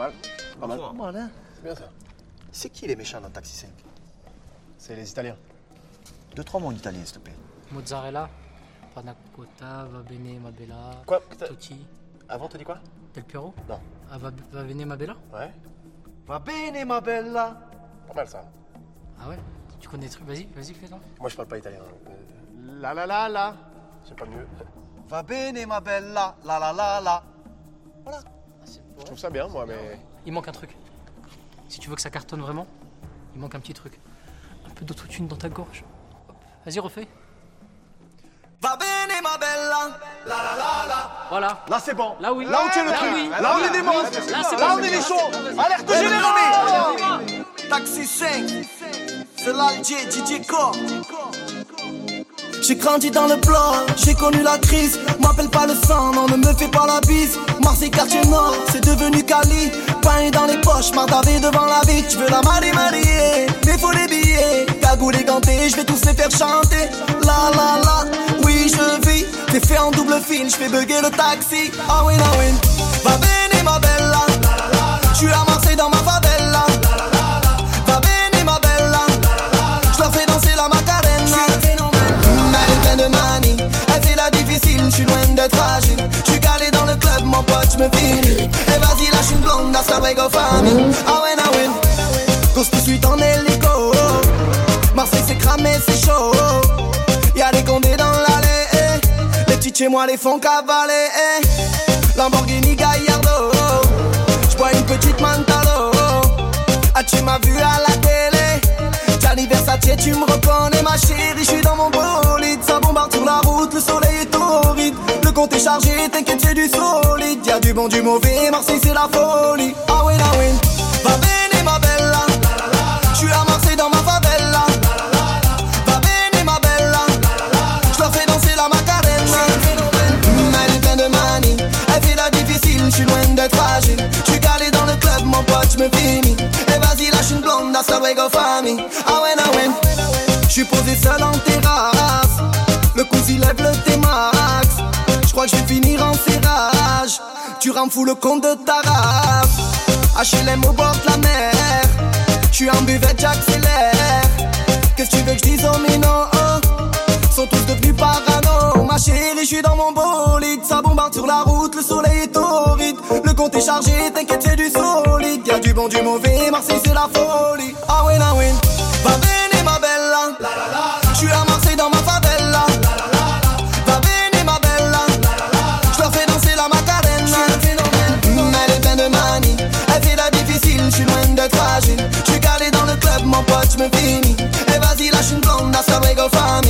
mal. Pas mal. Pas mal, hein C'est bien ça. C'est qui les méchants dans Taxi 5 C'est les Italiens. Deux, trois mots en italien, s'il te plaît. Mozzarella, panna cotta, va bene ma bella, Quoi? Tutti, Avant, t'as dit quoi? Del Piero? Non. Ah, va, va bene ma bella? Ouais. Va bene, ma bella Pas mal ça. Ah ouais? Tu connais des trucs? Vas-y, vas-y, fais-le. Moi, je parle pas italien. Euh, La la la la. C'est pas mieux. Va bene, ma bella, la la la la. Je trouve ça bien, moi, mais. Il manque un truc. Si tu veux que ça cartonne vraiment, il manque un petit truc. Un peu d'autotune dans ta gorge. Vas-y, refais. Va bene, ma bella. Voilà. Là, c'est bon. Là, oui. Là, on tient le Là, truc. oui. Là, on est des monstres. Là, c'est Là, bon, on est des chauds. Alerte générale. Taxi 5. C'est l'Alger, DJ Core. J'ai grandi dans le bloc, j'ai connu la crise. M'appelle pas le sang, non, ne me fais pas la bise. Marseille, quartier nord, c'est devenu Cali. Pain dans les poches, mardavé devant la vie. Je veux la marier, marier, mais faut les billets. Cagoule et ganté, je vais tous les faire chanter. La la la, oui, je vis. T'es fait en double fil, je fais bugger le taxi. Ah oui, ah je suis loin d'être fragile. Je suis calé dans le club, mon pote, je me finis. Et vas-y, lâche une blonde, the way go famille. Ah ouais, ah ouais. Cause tout de suite en hélico. Marseille c'est cramé, c'est chaud. Y'a des condés dans l'allée. eh. Les petits chez moi les font cavaler. eh. Lamborghini Gallardo. J'bois une petite Mantalo. Ah, tu m'as vu à la télé? Gianni Versace, tu me reconnais, ma chérie. Je suis dans mon bolide. Chargé, t'inquiète, c'est du solide. Y'a du bon, du mauvais. Marseille, c'est la folie. Ah oui, ah oui. Va bene, ma bella. Je suis à Marseille dans ma favela. Va bene, ma bella. Je leur fais danser la macarena. Elle est pleine de manie. Elle fait la difficile, je suis loin d'être fragile. Je suis calé dans le club, mon pote, je me finis. Et vas-y, lâche une blonde, that's the way go famille. Ah ouais, ah ouais. Je suis posé seul en terrasse. Tu rends fou le compte de ta race. HLM au bord de la mer. Je suis en buvette, j'accélère. Qu'est-ce que tu veux que je dise aux minots Sont tous devenus parano. Ma chérie, je suis dans mon bolide. Ça bombarde sur la route, le soleil est torride. Le compte est chargé, t'inquiète, c'est du solide. Y'a du bon, du mauvais, Marseille, c'est la folie. Ah oui, ah oui. Va fragile. Je suis calé dans le club, mon pote, je me